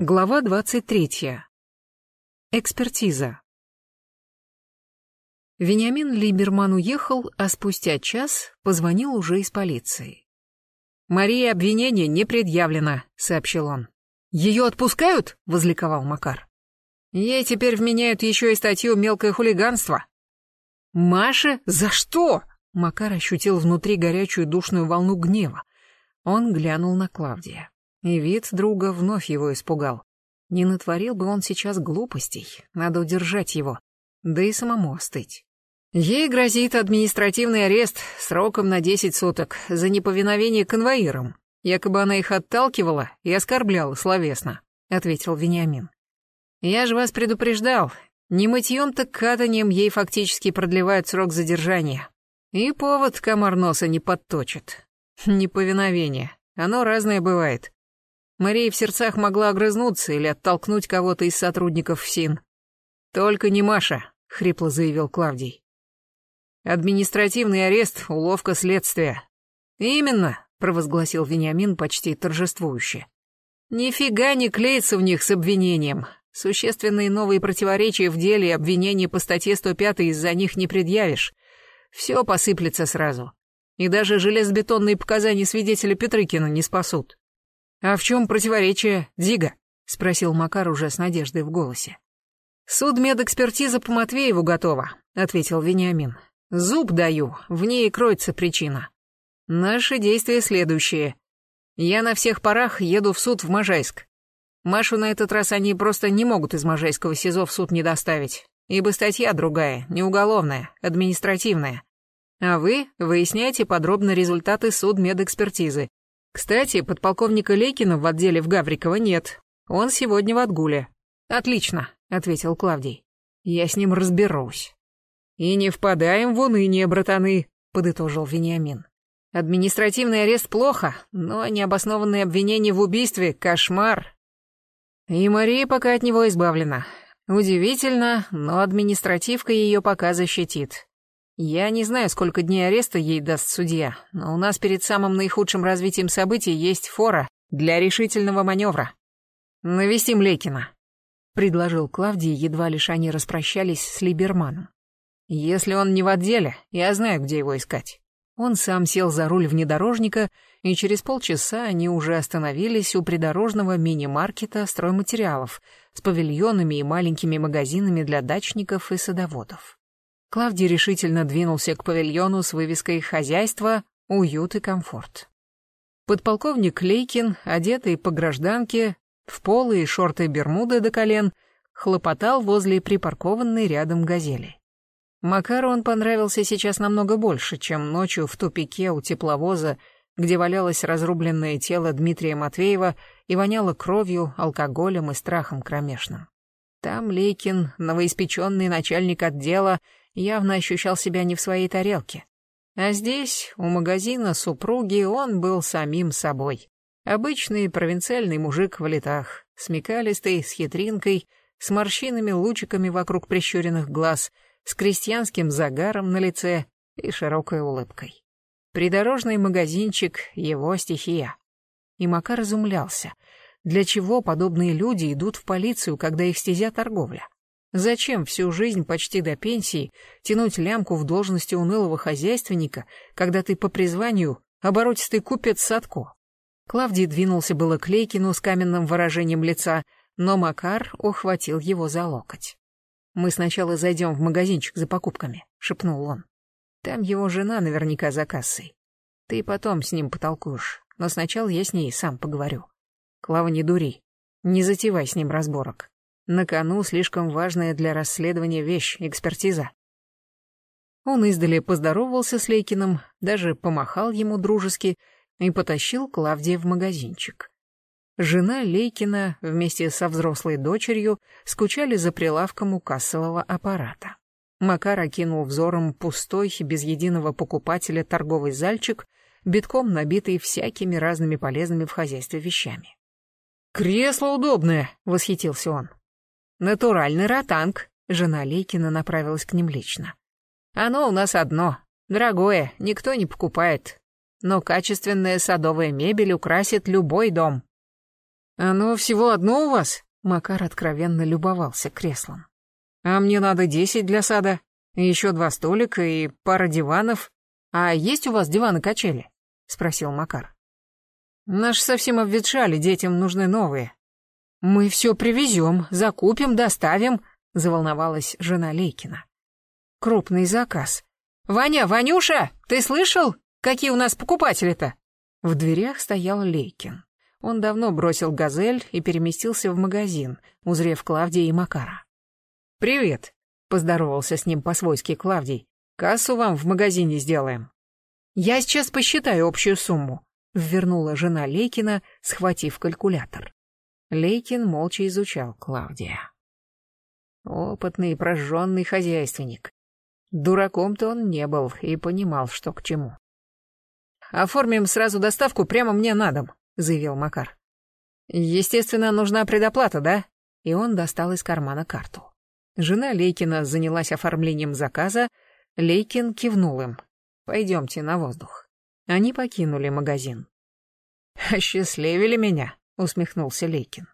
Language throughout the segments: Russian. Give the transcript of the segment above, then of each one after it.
Глава 23. Экспертиза. Вениамин Либерман уехал, а спустя час позвонил уже из полиции. «Марии обвинение не предъявлено», — сообщил он. «Ее отпускают?» — возликовал Макар. «Ей теперь вменяют еще и статью «Мелкое хулиганство». «Маша? За что?» Макар ощутил внутри горячую душную волну гнева. Он глянул на Клавдия. И вид друга вновь его испугал. Не натворил бы он сейчас глупостей, надо удержать его, да и самому остыть. Ей грозит административный арест сроком на 10 суток за неповиновение конвоирам. Якобы она их отталкивала и оскорбляла словесно, ответил Вениамин. Я же вас предупреждал, не мытьем так катанием ей фактически продлевают срок задержания. И повод комар носа не подточит. Неповиновение, оно разное бывает. Мария в сердцах могла огрызнуться или оттолкнуть кого-то из сотрудников ФСИН. «Только не Маша», — хрипло заявил Клавдий. «Административный арест, уловка следствия». «Именно», — провозгласил Вениамин почти торжествующе. «Нифига не клеится в них с обвинением. Существенные новые противоречия в деле и обвинения по статье 105 из-за них не предъявишь. Все посыплется сразу. И даже железобетонные показания свидетеля Петрыкина не спасут. «А в чем противоречие, Дига?» — спросил Макар уже с надеждой в голосе. «Судмедэкспертиза по Матвееву готова», — ответил Вениамин. «Зуб даю, в ней кроется причина. Наши действия следующие. Я на всех парах еду в суд в Можайск. Машу на этот раз они просто не могут из Можайского СИЗО в суд не доставить, ибо статья другая, не уголовная, административная. А вы выясняйте подробно результаты судмедэкспертизы, кстати, подполковника Лейкина в отделе в Гавриково нет. Он сегодня в отгуле. Отлично, ответил Клавдий. Я с ним разберусь. И не впадаем в уныние, братаны, подытожил Вениамин. Административный арест плохо, но необоснованные обвинения в убийстве — кошмар. И Мария пока от него избавлена. Удивительно, но административка ее пока защитит. Я не знаю, сколько дней ареста ей даст судья, но у нас перед самым наихудшим развитием событий есть фора для решительного маневра. Навестим Лекина, предложил Клавдий, едва лишь они распрощались с Либерманом. Если он не в отделе, я знаю, где его искать. Он сам сел за руль внедорожника, и через полчаса они уже остановились у придорожного мини-маркета стройматериалов с павильонами и маленькими магазинами для дачников и садоводов. Клавдий решительно двинулся к павильону с вывеской «Хозяйство, уют и комфорт». Подполковник Лейкин, одетый по гражданке, в полы и шорты бермуды до колен, хлопотал возле припаркованной рядом газели. Макару он понравился сейчас намного больше, чем ночью в тупике у тепловоза, где валялось разрубленное тело Дмитрия Матвеева и воняло кровью, алкоголем и страхом кромешным. Там Лейкин, новоиспеченный начальник отдела, явно ощущал себя не в своей тарелке. А здесь, у магазина супруги, он был самим собой. Обычный провинциальный мужик в летах, смекалистый, с хитринкой, с морщинами лучиками вокруг прищуренных глаз, с крестьянским загаром на лице и широкой улыбкой. Придорожный магазинчик — его стихия. И Макар изумлялся, для чего подобные люди идут в полицию, когда их стезя торговля. Зачем всю жизнь почти до пенсии тянуть лямку в должности унылого хозяйственника, когда ты по призванию оборотистый купец Садко? Клавдий двинулся было к Лейкину с каменным выражением лица, но Макар ухватил его за локоть. «Мы сначала зайдем в магазинчик за покупками», — шепнул он. «Там его жена наверняка за кассой. Ты потом с ним потолкуешь, но сначала я с ней сам поговорю. Клава, не дури, не затевай с ним разборок. На кону слишком важная для расследования вещь — экспертиза. Он издали поздоровался с Лейкиным, даже помахал ему дружески и потащил Клавдия в магазинчик. Жена Лейкина вместе со взрослой дочерью скучали за прилавком у кассового аппарата. Макар окинул взором пустой, без единого покупателя торговый зальчик, битком набитый всякими разными полезными в хозяйстве вещами. «Кресло удобное!» — восхитился он. Натуральный ротанг. Жена Лейкина направилась к ним лично. Оно у нас одно. Дорогое, никто не покупает. Но качественная садовая мебель украсит любой дом. Оно всего одно у вас? Макар откровенно любовался креслом. А мне надо десять для сада, еще два столика и пара диванов. А есть у вас диваны-качели? Спросил Макар. Наши совсем обветшали, детям нужны новые. Мы все привезем, закупим, доставим, заволновалась жена Лейкина. Крупный заказ. Ваня, Ванюша, ты слышал, какие у нас покупатели-то? В дверях стоял Лейкин. Он давно бросил газель и переместился в магазин, узрев Клавдия и Макара. «Привет», — поздоровался с ним по-свойски Клавдий. «Кассу вам в магазине сделаем». «Я сейчас посчитаю общую сумму», — ввернула жена Лейкина, схватив калькулятор. Лейкин молча изучал Клавдия. Опытный прожженный хозяйственник. Дураком-то он не был и понимал, что к чему. «Оформим сразу доставку прямо мне на дом», — заявил Макар. «Естественно, нужна предоплата, да?» И он достал из кармана карту. Жена Лейкина занялась оформлением заказа, Лейкин кивнул им. «Пойдемте на воздух». Они покинули магазин. «Осчастливили меня», — усмехнулся Лейкин.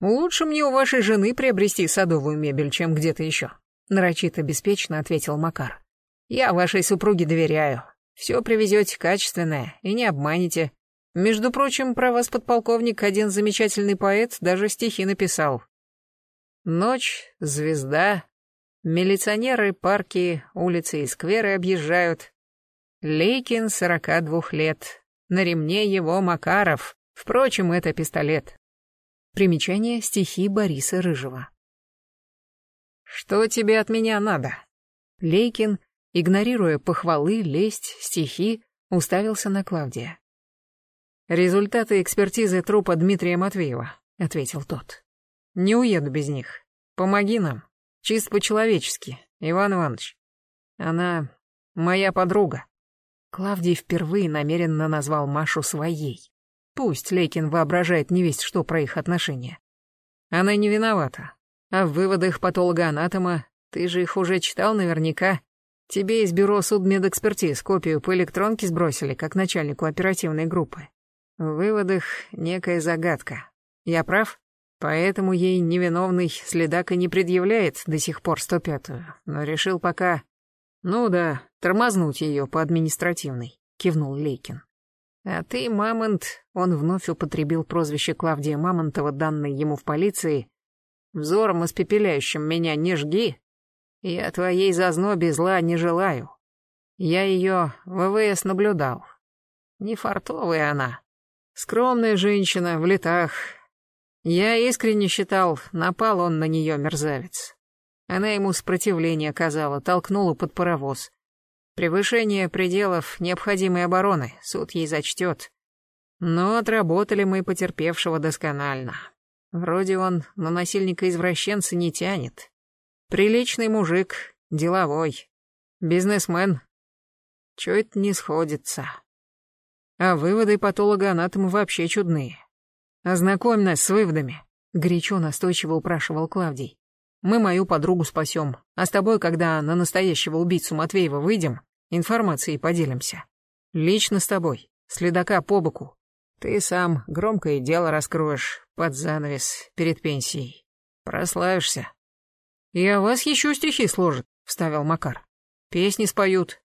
«Лучше мне у вашей жены приобрести садовую мебель, чем где-то еще», — нарочито беспечно ответил Макар. «Я вашей супруге доверяю. Все привезете качественное и не обманете. Между прочим, про вас, подполковник, один замечательный поэт даже стихи написал. Ночь, звезда, милиционеры парки, улицы и скверы объезжают. Лейкин, сорока двух лет, на ремне его Макаров, впрочем, это пистолет. Примечание стихи Бориса Рыжего. «Что тебе от меня надо?» Лейкин, игнорируя похвалы, лесть, стихи, уставился на Клавдия. «Результаты экспертизы трупа Дмитрия Матвеева», — ответил тот. «Не уеду без них. Помоги нам. Чисто по-человечески, Иван Иванович. Она моя подруга». Клавдий впервые намеренно назвал Машу своей. Пусть Лейкин воображает невесть что про их отношения. Она не виновата. А в выводах патолога-анатома ты же их уже читал наверняка. Тебе из бюро судмедэкспертиз копию по электронке сбросили, как начальнику оперативной группы. В выводах некая загадка. Я прав? Поэтому ей невиновный следак и не предъявляет до сих пор 105-ю, но решил пока... Ну да, тормознуть ее по административной, кивнул Лейкин. А ты, Мамонт, он вновь употребил прозвище Клавдия Мамонтова, данное ему в полиции, взором испепеляющим меня не жги. Я твоей зазнобе зла не желаю. Я ее в ВВС наблюдал. Не фартовая она, Скромная женщина, в летах. Я искренне считал, напал он на нее, мерзавец. Она ему сопротивление оказала, толкнула под паровоз. Превышение пределов необходимой обороны суд ей зачтет. Но отработали мы потерпевшего досконально. Вроде он на насильника-извращенца не тянет. Приличный мужик, деловой, бизнесмен. Чё это не сходится? А выводы патолога-анатома вообще чудные. Ознакомь нас с выводами, горячо настойчиво упрашивал Клавдий. Мы мою подругу спасем, а с тобой, когда на настоящего убийцу Матвеева выйдем, информацией поделимся. Лично с тобой, следака по боку. Ты сам громкое дело раскроешь под занавес перед пенсией. Прославишься. И о вас еще стихи сложат, вставил Макар. Песни споют.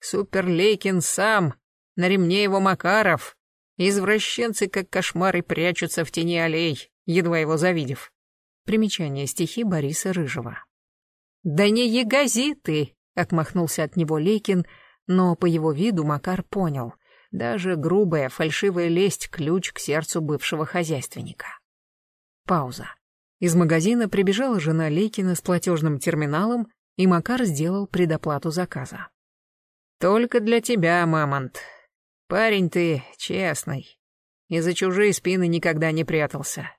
Суперлейкин сам на ремне его Макаров. Извращенцы, как кошмары, прячутся в тени аллей, едва его завидев. Примечание стихи Бориса Рыжего. «Да не ягози ты!» — отмахнулся от него Лейкин, но по его виду Макар понял. Даже грубая, фальшивая лесть — ключ к сердцу бывшего хозяйственника. Пауза. Из магазина прибежала жена Лейкина с платежным терминалом, и Макар сделал предоплату заказа. «Только для тебя, Мамонт. Парень ты честный. И за чужие спины никогда не прятался.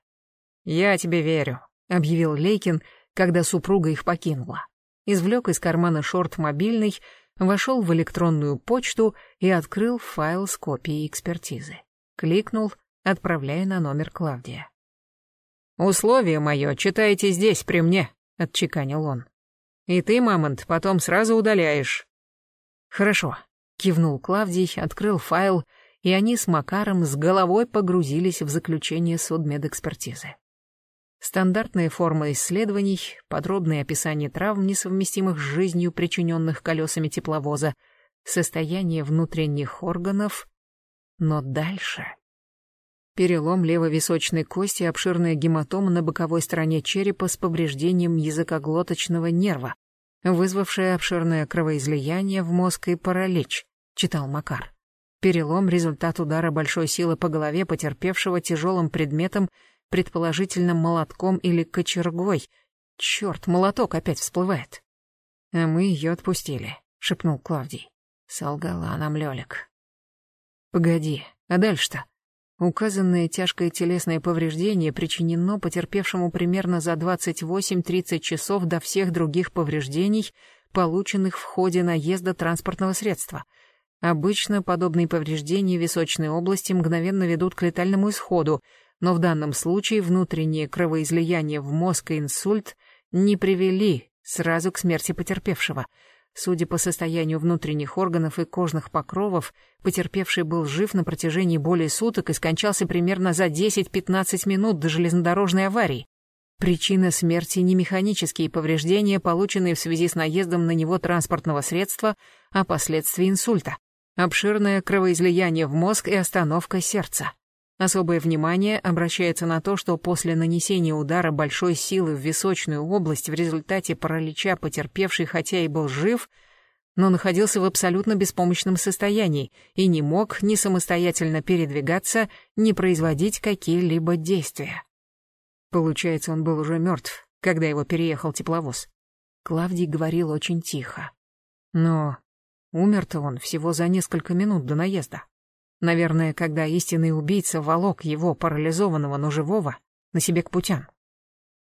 Я тебе верю, объявил Лейкин, когда супруга их покинула. Извлек из кармана шорт мобильный, вошел в электронную почту и открыл файл с копией экспертизы. Кликнул, отправляя на номер Клавдия. «Условие мое читайте здесь, при мне», — отчеканил он. «И ты, Мамонт, потом сразу удаляешь». «Хорошо», Кивнул Клавдий, открыл файл и они с Макаром с головой погрузились в заключение судмедэкспертизы. Стандартная форма исследований, подробное описание травм, несовместимых с жизнью, причиненных колесами тепловоза, состояние внутренних органов. Но дальше... Перелом левовисочной кости, обширная гематома на боковой стороне черепа с повреждением языкоглоточного нерва, вызвавшая обширное кровоизлияние в мозг и паралич, читал Макар. Перелом — результат удара большой силы по голове потерпевшего тяжелым предметом, предположительно молотком или кочергой. Черт, молоток опять всплывает. А мы ее отпустили, шепнул Клавдий. Солгала нам Лёлик. Погоди, а дальше-то? Указанное тяжкое телесное повреждение причинено потерпевшему примерно за 28-30 часов до всех других повреждений, полученных в ходе наезда транспортного средства. Обычно подобные повреждения височной области мгновенно ведут к летальному исходу, но в данном случае внутреннее кровоизлияние в мозг и инсульт не привели сразу к смерти потерпевшего — Судя по состоянию внутренних органов и кожных покровов, потерпевший был жив на протяжении более суток и скончался примерно за 10-15 минут до железнодорожной аварии. Причина смерти не механические повреждения, полученные в связи с наездом на него транспортного средства, а последствия инсульта. Обширное кровоизлияние в мозг и остановка сердца. Особое внимание обращается на то, что после нанесения удара большой силы в височную область в результате паралича потерпевший хотя и был жив, но находился в абсолютно беспомощном состоянии и не мог ни самостоятельно передвигаться, ни производить какие-либо действия. Получается, он был уже мертв, когда его переехал тепловоз. Клавдий говорил очень тихо. Но умер-то он всего за несколько минут до наезда. Наверное, когда истинный убийца волок его, парализованного, но живого, на себе к путям.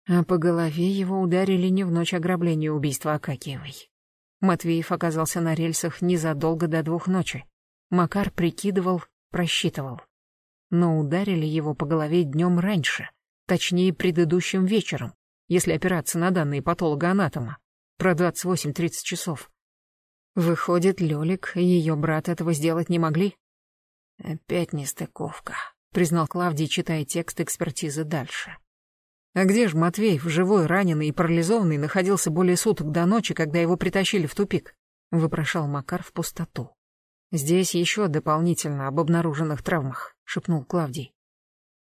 А по голове его ударили не в ночь ограбления убийства Акакиевой. Матвеев оказался на рельсах незадолго до двух ночи. Макар прикидывал, просчитывал. Но ударили его по голове днем раньше, точнее, предыдущим вечером, если опираться на данные патолога-анатома, про 28-30 часов. Выходит, Лёлик и ее брат этого сделать не могли? Опять нестыковка, признал Клавдий, читая текст экспертизы дальше. А где же Матвей, живой, раненый и парализованный, находился более суток до ночи, когда его притащили в тупик? Вопрошал Макар в пустоту. Здесь еще дополнительно об обнаруженных травмах, шепнул Клавдий.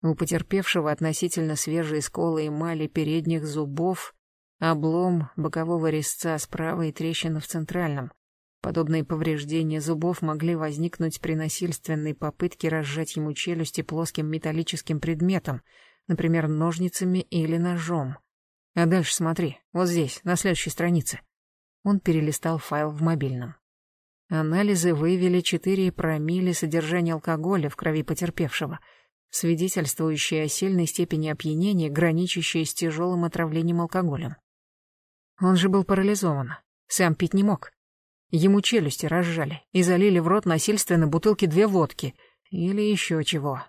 У потерпевшего относительно свежие сколы эмали передних зубов, облом бокового резца справа и трещина в центральном. Подобные повреждения зубов могли возникнуть при насильственной попытке разжать ему челюсти плоским металлическим предметом, например, ножницами или ножом. А дальше смотри, вот здесь, на следующей странице. Он перелистал файл в мобильном. Анализы выявили 4 промилле содержания алкоголя в крови потерпевшего, свидетельствующие о сильной степени опьянения, граничащей с тяжелым отравлением алкоголем. Он же был парализован, сам пить не мог. Ему челюсти разжали и залили в рот насильственно бутылки две водки или еще чего.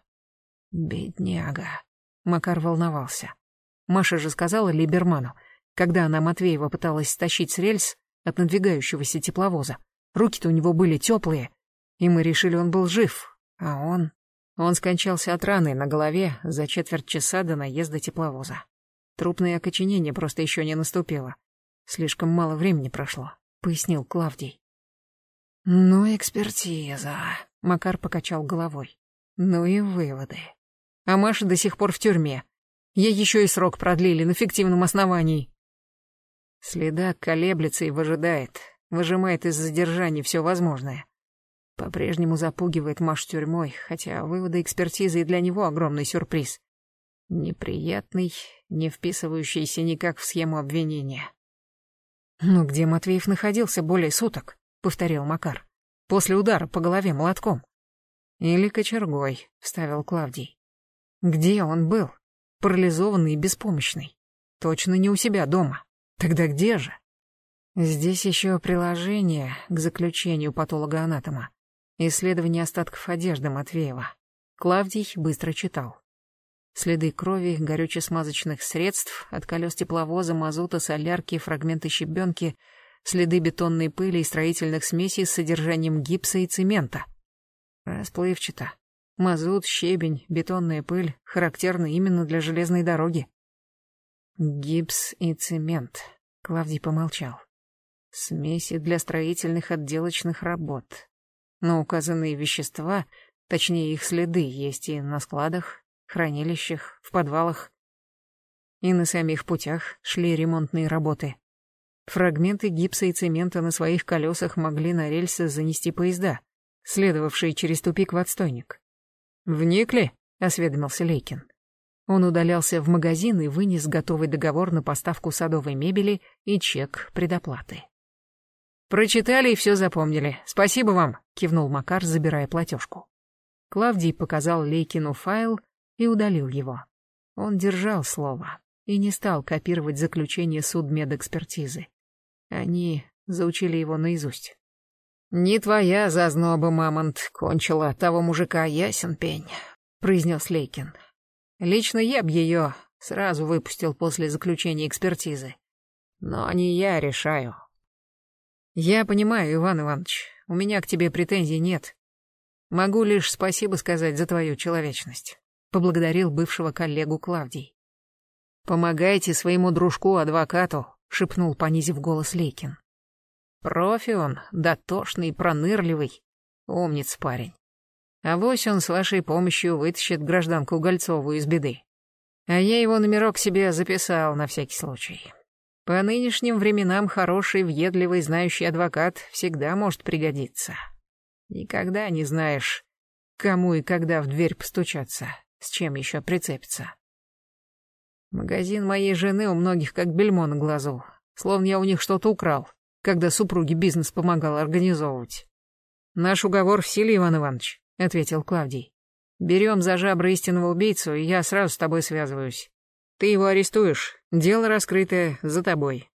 Бедняга. Макар волновался. Маша же сказала Либерману, когда она Матвеева пыталась стащить с рельс от надвигающегося тепловоза. Руки-то у него были теплые, и мы решили, он был жив, а он... Он скончался от раны на голове за четверть часа до наезда тепловоза. Трупное окоченение просто еще не наступило. Слишком мало времени прошло. — пояснил Клавдий. «Ну, экспертиза», — Макар покачал головой. «Ну и выводы. А Маша до сих пор в тюрьме. Ей еще и срок продлили на фиктивном основании». Следак колеблется и выжидает, выжимает из задержания все возможное. По-прежнему запугивает Машу тюрьмой, хотя выводы экспертизы и для него огромный сюрприз. Неприятный, не вписывающийся никак в схему обвинения. «Но где Матвеев находился более суток?» — повторил Макар. «После удара по голове молотком». «Или кочергой», — вставил Клавдий. «Где он был? Парализованный и беспомощный. Точно не у себя дома. Тогда где же?» Здесь еще приложение к заключению патолога-анатома. Исследование остатков одежды Матвеева. Клавдий быстро читал. Следы крови, горюче-смазочных средств, от колес тепловоза, мазута, солярки, фрагменты щебенки, следы бетонной пыли и строительных смесей с содержанием гипса и цемента. Расплывчато. Мазут, щебень, бетонная пыль характерны именно для железной дороги. Гипс и цемент. Клавдий помолчал. Смеси для строительных отделочных работ. Но указанные вещества, точнее их следы, есть и на складах, хранилищах, в подвалах. И на самих путях шли ремонтные работы. Фрагменты гипса и цемента на своих колесах могли на рельсы занести поезда, следовавшие через тупик в отстойник. «Вникли?» — осведомился Лейкин. Он удалялся в магазин и вынес готовый договор на поставку садовой мебели и чек предоплаты. «Прочитали и все запомнили. Спасибо вам», — кивнул Макар, забирая платежку. Клавдий показал Лейкину файл и удалил его. Он держал слово и не стал копировать заключение судмедэкспертизы. Они заучили его наизусть. «Не твоя зазноба, мамонт, кончила того мужика, ясен пень», — произнес Лейкин. «Лично я б ее сразу выпустил после заключения экспертизы. Но не я решаю». «Я понимаю, Иван Иванович, у меня к тебе претензий нет. Могу лишь спасибо сказать за твою человечность», — поблагодарил бывшего коллегу Клавдий. «Помогайте своему дружку-адвокату», — шепнул, понизив голос Лейкин. Профи он, дотошный, пронырливый. Умниц парень. А вось он с вашей помощью вытащит гражданку Гольцову из беды. А я его номерок себе записал на всякий случай. По нынешним временам хороший, въедливый, знающий адвокат всегда может пригодиться. Никогда не знаешь, кому и когда в дверь постучаться, с чем еще прицепиться. Магазин моей жены у многих как бельмо на глазу, словно я у них что-то украл когда супруге бизнес помогал организовывать. «Наш уговор в силе, Иван Иванович», — ответил Клавдий. «Берем за жабры истинного убийцу, и я сразу с тобой связываюсь. Ты его арестуешь, дело раскрытое за тобой.